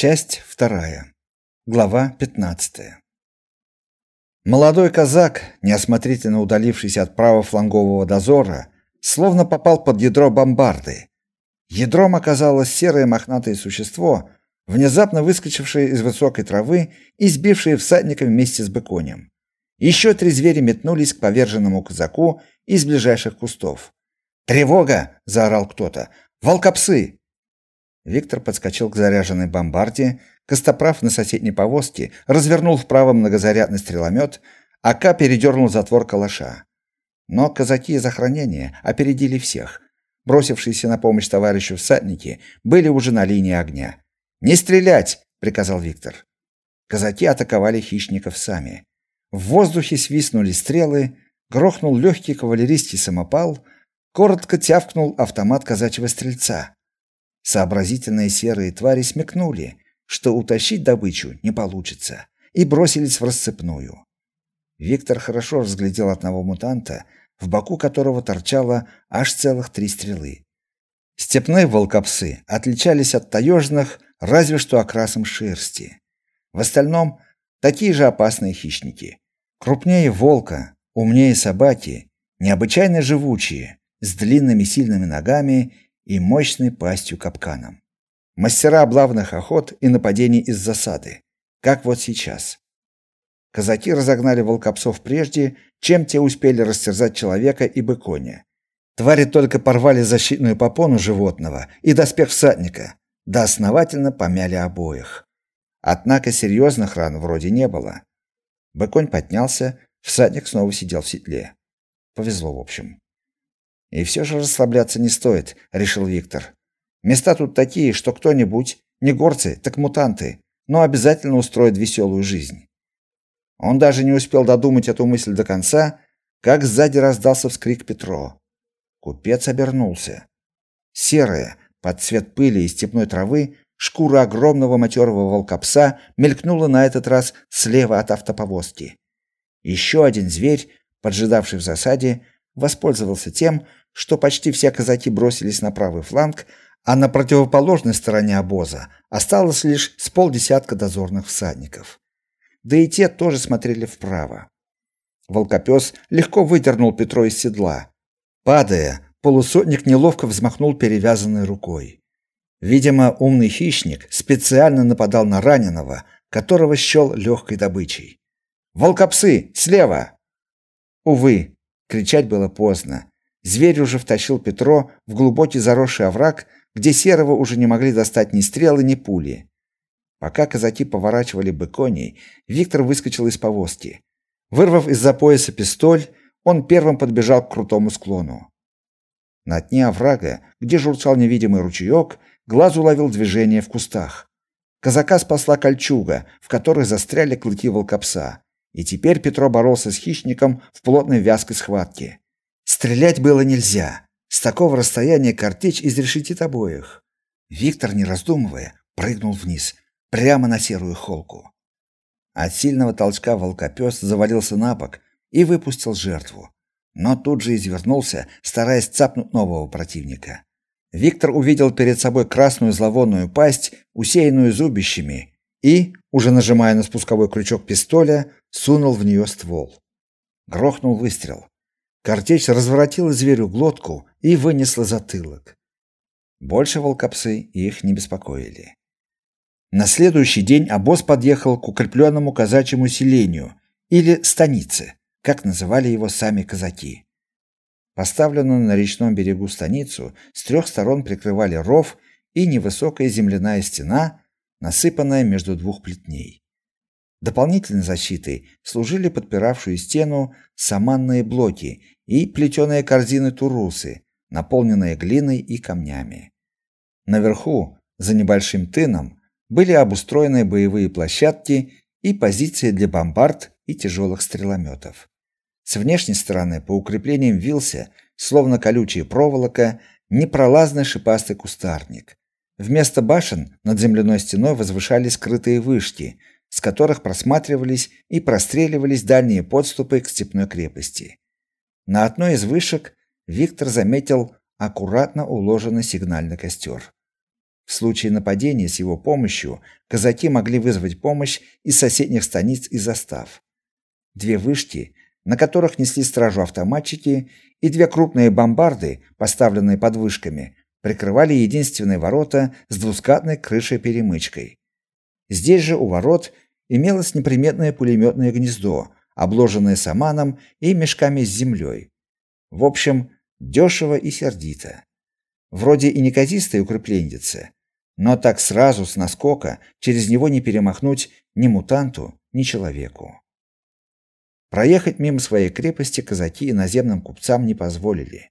Часть вторая. Глава 15. Молодой казак, неосмотрительно удалившийся от правофлангового дозора, словно попал под ядро бомбарды. Ядром оказалось серое мохнатое существо, внезапно выскочившее из высокой травы и сбившее всадника вместе с быконем. Еще три зверя метнулись к поверженному казаку из ближайших кустов. "Тревога!" заорал кто-то. "Волкопсы!" Виктор подскочил к заряженной бомбарде, Костоправ на соседней повозке развернул вправо многозарядный стреломет, а К передернул затвор калаша. Но казаки из охранения опередили всех. Бросившиеся на помощь товарищу всадники были уже на линии огня. "Не стрелять!" приказал Виктор. Казаки атаковали хищников сами. В воздухе свистнули стрелы, грохнул легкий кавалерийский самопал, коротко тявкнул автомат казачьего стрельца. Сообразительные серые твари смекнули, что утащить добычу не получится, и бросились в расцепную. Виктор хорошо разглядел одного мутанта, в боку которого торчало аж целых три стрелы. Степные волкопсы отличались от таежных разве что окрасом шерсти. В остальном такие же опасные хищники. Крупнее волка, умнее собаки, необычайно живучие, с длинными сильными ногами и мощной пастью капканом. Мастера облавных охот и нападений из засады, как вот сейчас. Казаки разогнали волкопсов прежде, чем те успели растерзать человека и быконя. Твари только порвали защитную попону животного и доспех всадника, да основательно помяли обоих. Однако серьезных ран вроде не было. Быконь поднялся, всадник снова сидел в седле. Повезло, в общем. И все же расслабляться не стоит, решил Виктор. Места тут такие, что кто-нибудь, не горцы, так мутанты, но обязательно устроит веселую жизнь. Он даже не успел додумать эту мысль до конца, как сзади раздался вскрик Петро. Купец обернулся. Серая, под цвет пыли и степной травы, шкура огромного матерого волкопса мелькнула на этот раз слева от автоповозки. Еще один зверь, поджидавший в засаде, воспользовался тем, что почти все казаки бросились на правый фланг, а на противоположной стороне обоза осталось лишь с полдесятка дозорных всадников. Да и те тоже смотрели вправо. Волкопес легко выдернул Петро из седла. Падая, полусотник неловко взмахнул перевязанной рукой. Видимо, умный хищник специально нападал на раненого, которого счел легкой добычей. Волкопсы, слева. Увы, кричать было поздно. Зверь уже втащил Петро в глубокий заросший овраг, где серого уже не могли достать ни стрелы, ни пули. Пока казаки поворачивали бы коней, Виктор выскочил из повозки. Вырвав из-за пояса пистоль, он первым подбежал к крутому склону. На дне оврага, где журчал невидимый ручеек, глаз уловил движение в кустах. Казака спасла кольчуга, в которой застряли клыки волкопса, и теперь Петро боролся с хищником в плотной вязкой схватке. Стрелять было нельзя. С такого расстояния картечь изрешетит обоих. Виктор, не раздумывая, прыгнул вниз, прямо на серую холку. От сильного толчка волкопес завалился на бок и выпустил жертву, но тут же извернулся, стараясь цапнуть нового противника. Виктор увидел перед собой красную зловонную пасть, усеянную зубищами, и, уже нажимая на спусковой крючок пистоля, сунул в нее ствол. Грохнул выстрел. Картечь разворотила зверю глотку и вынесла затылок. Больше волкопсы их не беспокоили. На следующий день обоз подъехал к укрепленному казачьему селению или станице, как называли его сами казаки. Поставленную на речном берегу станицу с трех сторон прикрывали ров и невысокая земляная стена, насыпанная между двух плетней. Дополнительной защитой служили подпиравшую стену саманные блоки и плетеные корзины турусы, наполненные глиной и камнями. Наверху, за небольшим тыном, были обустроены боевые площадки и позиции для бомбард и тяжелых стрелометов. С внешней стороны по укреплениям вился, словно колючая проволока, непролазный шипастый кустарник. Вместо башен над земляной стеной возвышались скрытые вышки, с которых просматривались и простреливались дальние подступы к степной крепости. На одной из вышек Виктор заметил аккуратно уложенный сигнальный костер. В случае нападения с его помощью казаки могли вызвать помощь из соседних станиц и застав. Две вышки, на которых несли стражу автоматчики, и две крупные бомбарды, поставленные под вышками, прикрывали единственные ворота с двускатной крышей-перемычкой. Здесь же у ворот имелось неприметное пулеметное гнездо, обложенное саманом и мешками с землей. В общем, дешево и сердито. Вроде и неказистое укрепление, но так сразу с наскока через него не перемахнуть ни мутанту, ни человеку. Проехать мимо своей крепости казаки иноземным купцам не позволили.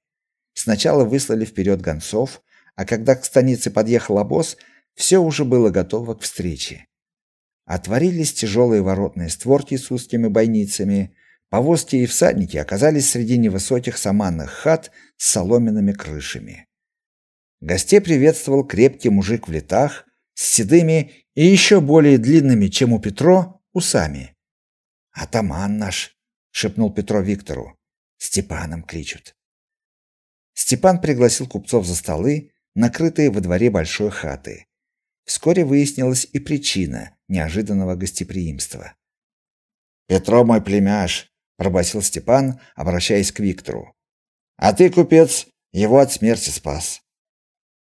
Сначала выслали вперед гонцов, а когда к станице подъехал обоз, все уже было готово к встрече. Отворились тяжелые воротные створки с узкими бойницами, повозки и всадники оказались среди невысоких саманных хат с соломенными крышами. Гостей приветствовал крепкий мужик в летах, с седыми и еще более длинными, чем у Петро, усами. «Атаман наш!» — шепнул Петро Виктору. «Степаном кличут». Степан пригласил купцов за столы, накрытые во дворе большой хаты. Вскоре выяснилась и причина неожиданного гостеприимства. «Петро мой племяш», — пробасил Степан, обращаясь к Виктору. «А ты, купец, его от смерти спас.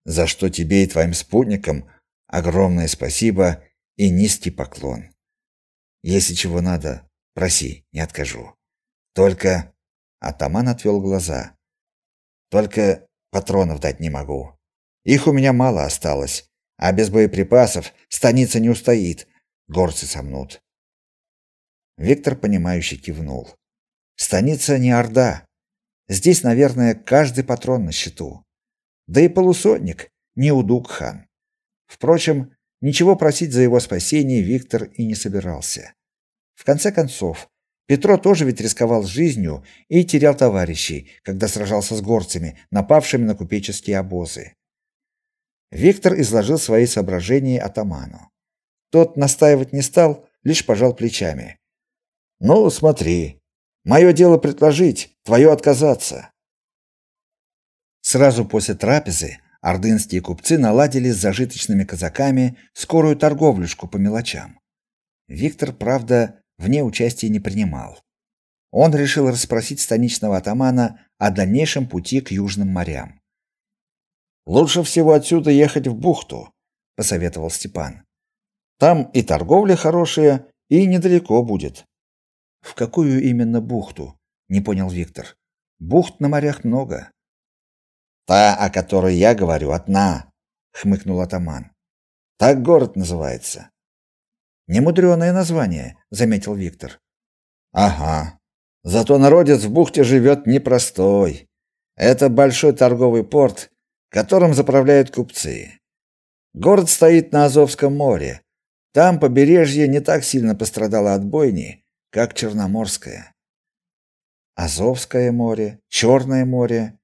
За что тебе и твоим спутникам огромное спасибо и низкий поклон. Если чего надо, проси, не откажу. Только...» Атаман отвел глаза. «Только патронов дать не могу. Их у меня мало осталось, а без боеприпасов станица не устоит, горцы сомнут. Виктор понимающе кивнул. Станица не орда. Здесь, наверное, каждый патрон на счету. Да и полусотник не Удук-хан. Впрочем, ничего просить за его спасение Виктор и не собирался. В конце концов, Петро тоже ведь рисковал жизнью и терял товарищей, когда сражался с горцами, напавшими на купеческие обозы. Виктор изложил свои соображения атаману. Тот настаивать не стал, лишь пожал плечами. Ну, смотри. Мое дело предложить, твое отказаться. Сразу после трапезы ордынские купцы наладили с зажиточными казаками скорую торговлюшку по мелочам. Виктор, правда, вне участия не принимал. Он решил расспросить станичного атамана о дальнейшем пути к южным морям. Лучше всего отсюда ехать в бухту, посоветовал Степан. Там и торговля хорошая, и недалеко будет. В какую именно бухту? не понял Виктор. Бухт на морях много. Та, о которой я говорю, одна, хмыкнул атаман. Так город называется. Немудреное название, заметил Виктор. Ага. Зато народец в бухте живет непростой. Это большой торговый порт, которым заправляют купцы. Город стоит на Азовском море. Там побережье не так сильно пострадало от бойни, как Черноморское. Азовское море, Черное море,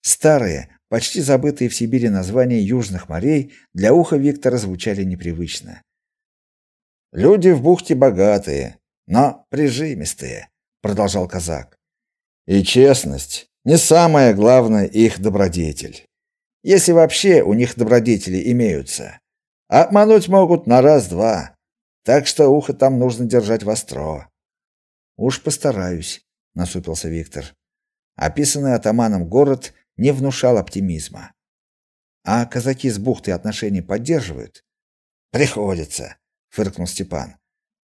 старые, почти забытые в Сибири названия южных морей для уха Виктора звучали непривычно. Люди в бухте богатые, но прижимистые, продолжал казак. И честность не самая главная их добродетель если вообще у них добродетели имеются. обмануть могут на раз-два, так что ухо там нужно держать востро. Уж постараюсь, насупился Виктор. Описанный атаманом город не внушал оптимизма. А казаки с бухтой отношения поддерживают? Приходится, фыркнул Степан.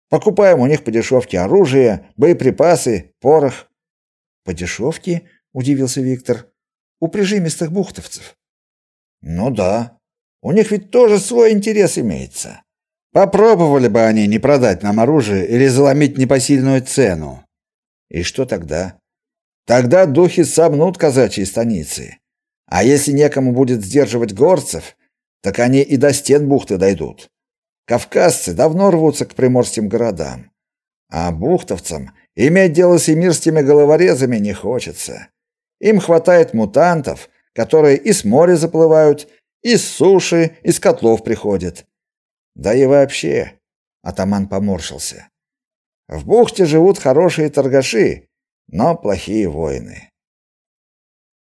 Покупаем у них по дешевке оружие, боеприпасы, порох. По дешевке? удивился Виктор. У прижимистых бухтовцев. Ну да. У них ведь тоже свой интерес имеется. Попробовали бы они не продать нам оружие или заломить непосильную цену. И что тогда? Тогда духи сомнут казачьи станицы. А если некому будет сдерживать горцев, так они и до стен бухты дойдут. Кавказцы давно рвутся к приморским городам. А бухтовцам иметь дело с эмирскими головорезами не хочется. Им хватает мутантов, которые и с моря заплывают, и с суши, из котлов приходят. Да и вообще, атаман поморщился. В бухте живут хорошие торгаши, но плохие воины.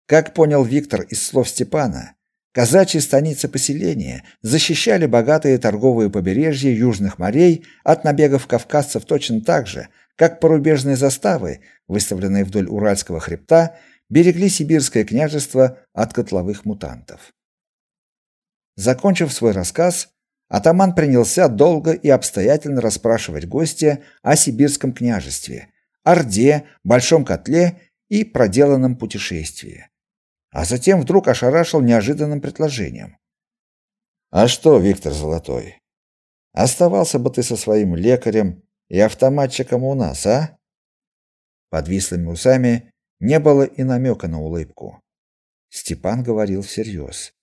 Как понял Виктор из слов Степана, Казачьи станицы поселения защищали богатые торговые побережья южных морей от набегов кавказцев точно так же, как порубежные заставы, выставленные вдоль Уральского хребта, берегли сибирское княжество от котловых мутантов. Закончив свой рассказ, атаман принялся долго и обстоятельно расспрашивать гостя о сибирском княжестве, орде, большом котле и проделанном путешествии а затем вдруг ошарашил неожиданным предложением. А что, Виктор Золотой? Оставался бы ты со своим лекарем и автоматчиком у нас, а? Под вислыми усами не было и намека на улыбку. Степан говорил всерьез.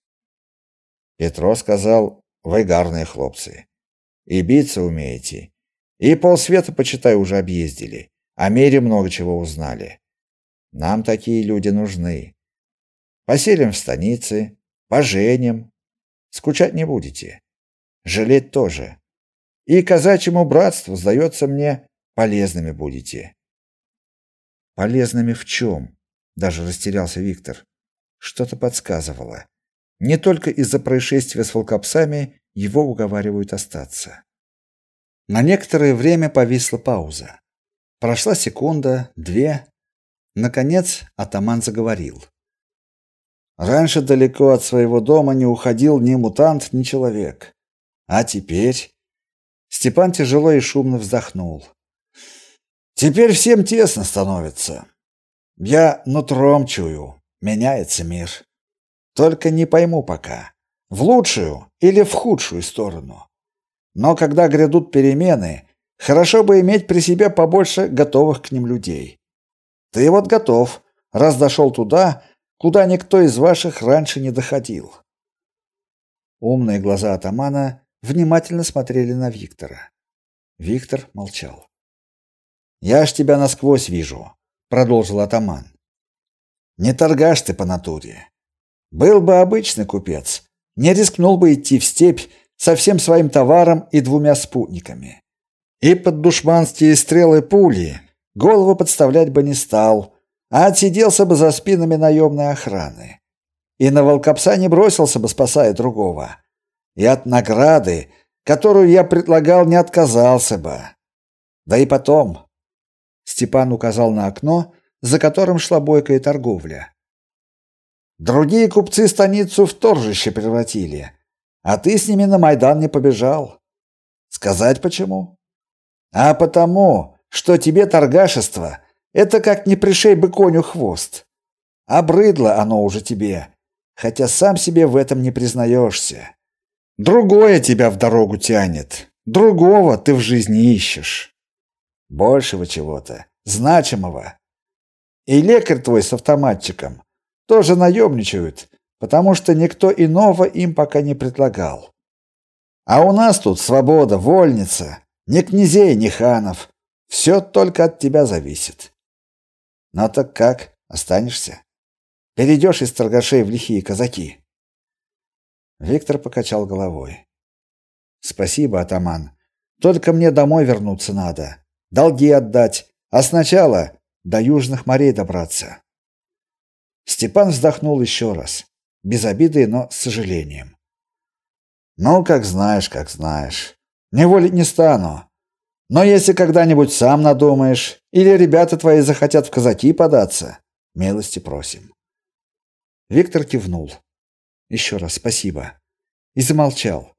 Петро сказал: "Вы гарные хлопцы. И биться умеете. И полсвета почитай уже объездили. О мире много чего узнали. Нам такие люди нужны. Поселим в станице, поженим. Скучать не будете. Жалеть тоже. И казачьему братству, сдается мне, полезными будете. Полезными в чем? Даже растерялся Виктор. Что-то подсказывало. Не только из-за происшествия с волкопсами его уговаривают остаться. На некоторое время повисла пауза. Прошла секунда, две. Наконец атаман заговорил. Раньше далеко от своего дома не уходил ни мутант, ни человек. А теперь Степан тяжело и шумно вздохнул. Теперь всем тесно становится. Я нутром чую, меняется мир. Только не пойму пока, в лучшую или в худшую сторону. Но когда грядут перемены, хорошо бы иметь при себе побольше готовых к ним людей. Ты вот готов, раз дошел туда, куда никто из ваших раньше не доходил. Умные глаза атамана внимательно смотрели на Виктора. Виктор молчал. Я ж тебя насквозь вижу, продолжил атаман. Не торгаш ты по натуре. Был бы обычный купец, не рискнул бы идти в степь со всем своим товаром и двумя спутниками. И под душманские стрелы пули голову подставлять бы не стал, а отсиделся бы за спинами наемной охраны. И на волкопса не бросился бы, спасая другого. И от награды, которую я предлагал, не отказался бы. Да и потом. Степан указал на окно, за которым шла бойкая торговля. Другие купцы станицу в торжище превратили, а ты с ними на Майдан не побежал. Сказать почему? А потому, что тебе торгашество это как не пришей бы коню хвост. Обрыдло оно уже тебе, хотя сам себе в этом не признаешься. Другое тебя в дорогу тянет, другого ты в жизни ищешь. Большего чего-то, значимого. И лекарь твой с автоматчиком тоже наемничают, потому что никто иного им пока не предлагал. А у нас тут свобода, вольница, ни князей, ни ханов. Все только от тебя зависит. Ну так как? Останешься? Перейдешь из торгашей в лихие казаки?» Виктор покачал головой. «Спасибо, атаман. Только мне домой вернуться надо. Долги отдать. А сначала до южных морей добраться». Степан вздохнул еще раз. Без обиды, но с сожалением. «Ну, как знаешь, как знаешь. Не волить не стану. Но если когда-нибудь сам надумаешь, или ребята твои захотят в казаки податься, милости просим. Виктор кивнул. Еще раз спасибо. И замолчал.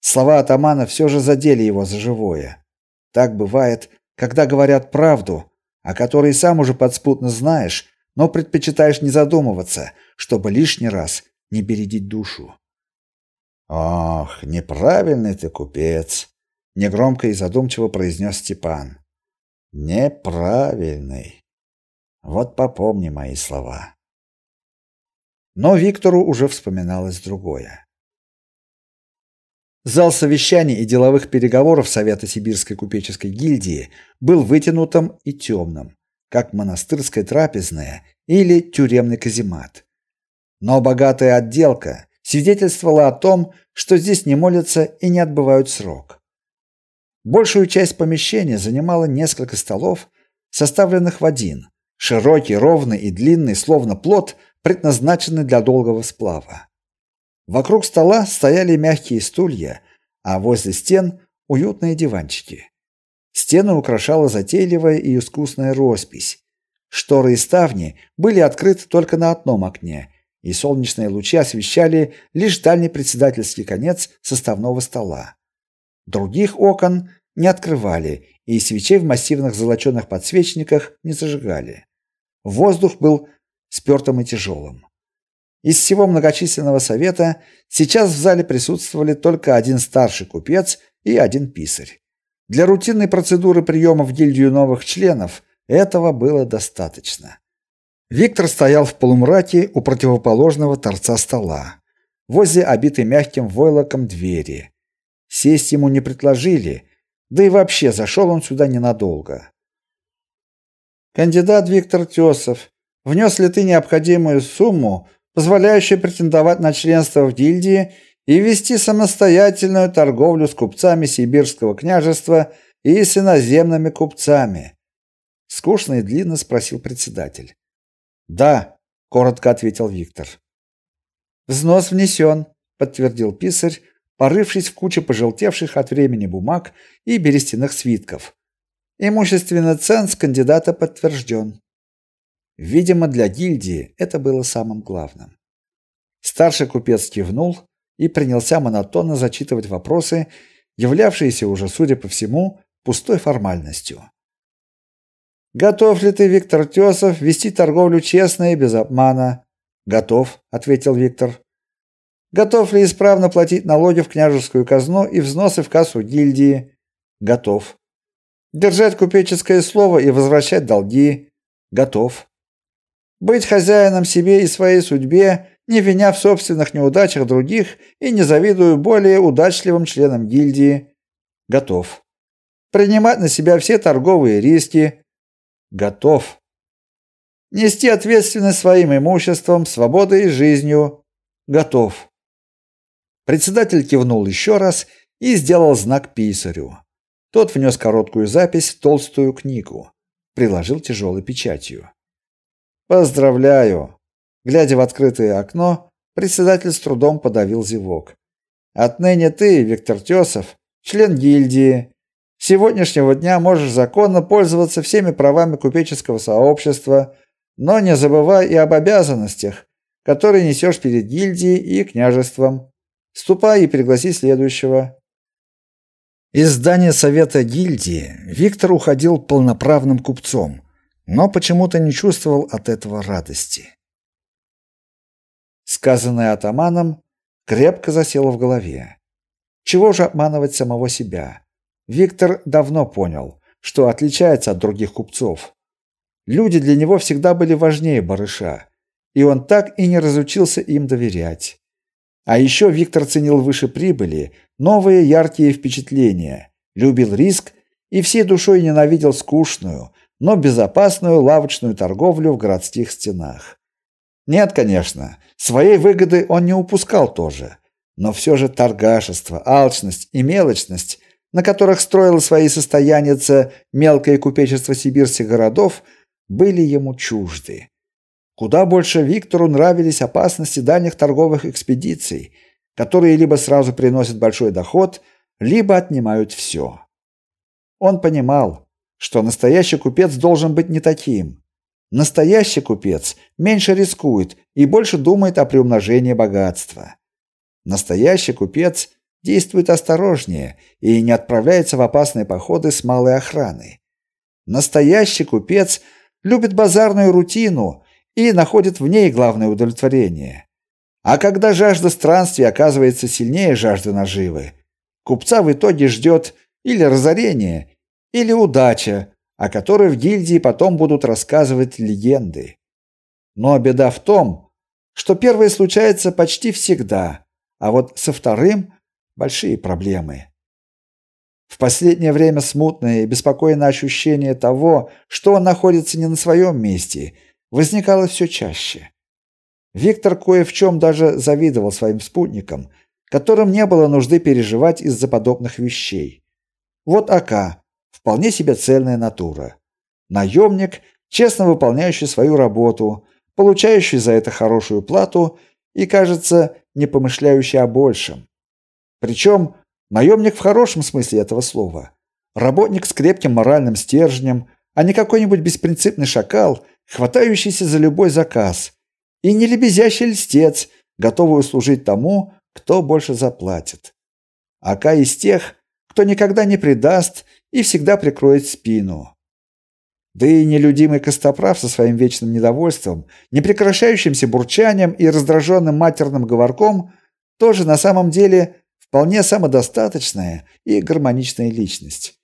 Слова атамана все же задели его за живое. Так бывает, когда говорят правду, о которой сам уже подспутно знаешь, но предпочитаешь не задумываться, чтобы лишний раз не бередить душу. Ох, неправильный ты купец, негромко и задумчиво произнес Степан. Неправильный. Вот попомни мои слова. Но Виктору уже вспоминалось другое. Зал совещаний и деловых переговоров Совета Сибирской купеческой гильдии был вытянутым и темным, как монастырская трапезная или тюремный каземат. Но богатая отделка свидетельствовала о том, что здесь не молятся и не отбывают срок. Большую часть помещения занимало несколько столов, составленных в один, широкий, ровный и длинный, словно плот, предназначенный для долгого сплава. Вокруг стола стояли мягкие стулья, а возле стен уютные диванчики. Стены украшала затейливая и искусная роспись. Шторы и ставни были открыты только на одном окне, и солнечные лучи освещали лишь дальний председательский конец составного стола. Других окон не открывали, и свечей в массивных золоченых подсвечниках не зажигали. Воздух был спертым и тяжелым. Из всего многочисленного совета сейчас в зале присутствовали только один старший купец и один писарь. Для рутинной процедуры приема в гильдию новых членов этого было достаточно. Виктор стоял в полумраке у противоположного торца стола, возле обитой мягким войлоком двери. Сесть ему не предложили, да и вообще зашел он сюда ненадолго. Кандидат Виктор Тесов, внес ли ты необходимую сумму, позволяющую претендовать на членство в гильдии и вести самостоятельную торговлю с купцами Сибирского княжества и с иноземными купцами? Скучно и длинно спросил председатель. Да, коротко ответил Виктор. Взнос внесен», — подтвердил писарь, порывшись в куче пожелтевших от времени бумаг и берестяных свитков. Имущественный ценз кандидата подтвержден. Видимо, для гильдии это было самым главным. Старший купец кивнул и принялся монотонно зачитывать вопросы, являвшиеся уже, судя по всему, пустой формальностью. Готов ли ты, Виктор Тесов, вести торговлю честно и без обмана? Готов, ответил Виктор. Готов ли исправно платить налоги в княжескую казну и взносы в кассу гильдии? Готов. Держать купеческое слово и возвращать долги? Готов. Быть хозяином себе и своей судьбе, не виня в собственных неудачах других и не завидуя более удачливым членам гильдии? Готов. Принимать на себя все торговые риски? Готов. Нести ответственность своим имуществом, свободой и жизнью? Готов. Председатель кивнул еще раз и сделал знак писарю. Тот внес короткую запись в толстую книгу, приложил тяжелой печатью. Поздравляю. Глядя в открытое окно, председатель с трудом подавил зевок. Отныне ты, Виктор Тесов, член гильдии. С сегодняшнего дня можешь законно пользоваться всеми правами купеческого сообщества, но не забывай и об обязанностях, которые несешь перед гильдией и княжеством. Ступай и пригласи следующего. Из здания совета гильдии Виктор уходил полноправным купцом, но почему-то не чувствовал от этого радости. Сказанное атаманом крепко засело в голове. Чего же обманывать самого себя? Виктор давно понял, что отличается от других купцов. Люди для него всегда были важнее барыша, и он так и не разучился им доверять. А еще Виктор ценил выше прибыли новые яркие впечатления, любил риск и всей душой ненавидел скучную, но безопасную лавочную торговлю в городских стенах. Нет, конечно, своей выгоды он не упускал тоже, но все же торгашество, алчность и мелочность, на которых строило свои состояния мелкое купечество сибирских городов, были ему чужды. Куда больше Виктору нравились опасности дальних торговых экспедиций, которые либо сразу приносят большой доход, либо отнимают все. Он понимал, что настоящий купец должен быть не таким. Настоящий купец меньше рискует и больше думает о приумножении богатства. Настоящий купец действует осторожнее и не отправляется в опасные походы с малой охраной. Настоящий купец любит базарную рутину и находит в ней главное удовлетворение. А когда жажда странствий оказывается сильнее жажды наживы, купца в итоге ждет или разорение, или удача, о которой в гильдии потом будут рассказывать легенды. Но беда в том, что первое случается почти всегда, а вот со вторым большие проблемы. В последнее время смутное и беспокойное ощущение того, что он находится не на своем месте, возникало все чаще. Виктор кое в чем даже завидовал своим спутникам, которым не было нужды переживать из-за подобных вещей. Вот Ака, вполне себе цельная натура. Наемник, честно выполняющий свою работу, получающий за это хорошую плату и, кажется, не помышляющий о большем. Причем наемник в хорошем смысле этого слова. Работник с крепким моральным стержнем, а не какой-нибудь беспринципный шакал, хватающийся за любой заказ, и не лебезящий льстец, готовый услужить тому, кто больше заплатит. Ака из тех, кто никогда не предаст и всегда прикроет спину. Да и нелюдимый Костоправ со своим вечным недовольством, непрекращающимся бурчанием и раздраженным матерным говорком тоже на самом деле вполне самодостаточная и гармоничная личность.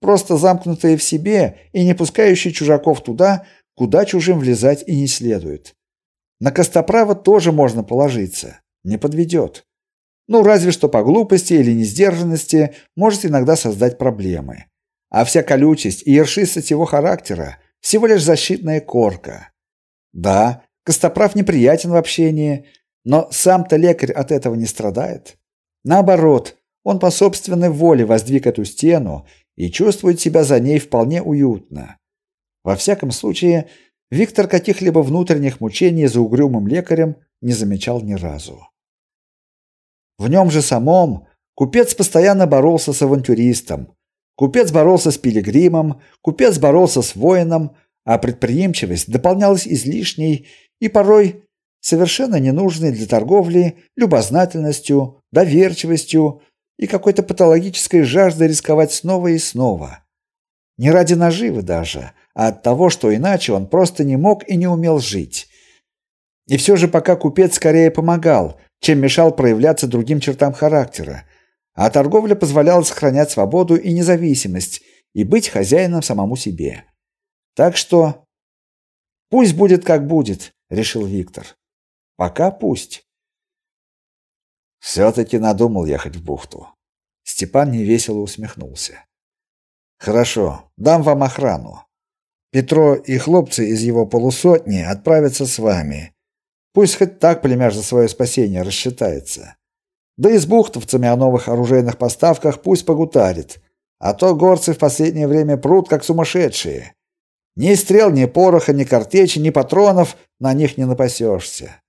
Просто замкнутая в себе и не пускающая чужаков туда, куда чужим влезать и не следует. На Костоправа тоже можно положиться, не подведет. Ну, разве что по глупости или несдержанности может иногда создать проблемы. А вся колючесть и ершистость его характера всего лишь защитная корка. Да, Костоправ неприятен в общении, но сам-то лекарь от этого не страдает. Наоборот, он по собственной воле воздвиг эту стену и чувствует себя за ней вполне уютно. Во всяком случае, Виктор каких-либо внутренних мучений за угрюмым лекарем не замечал ни разу. В нем же самом купец постоянно боролся с авантюристом. Купец боролся с пилигримом, купец боролся с воином, а предприимчивость дополнялась излишней и порой совершенно ненужной для торговли любознательностью, доверчивостью и какой-то патологической жаждой рисковать снова и снова. Не ради наживы даже, а от того, что иначе он просто не мог и не умел жить. И все же пока купец скорее помогал, чем мешал проявляться другим чертам характера, а торговля позволяла сохранять свободу и независимость и быть хозяином самому себе. Так что пусть будет как будет, решил Виктор. Пока пусть. все таки надумал ехать в бухту. Степан невесело усмехнулся. Хорошо, дам вам охрану. Петро и хлопцы из его полусотни отправятся с вами. Пусть хоть так племяш за свое спасение рассчитается. Да и с бухтовцами о новых оружейных поставках пусть погутарит, а то горцы в последнее время прут как сумасшедшие. Ни стрел, ни пороха, ни картечи, ни патронов на них не напасешься.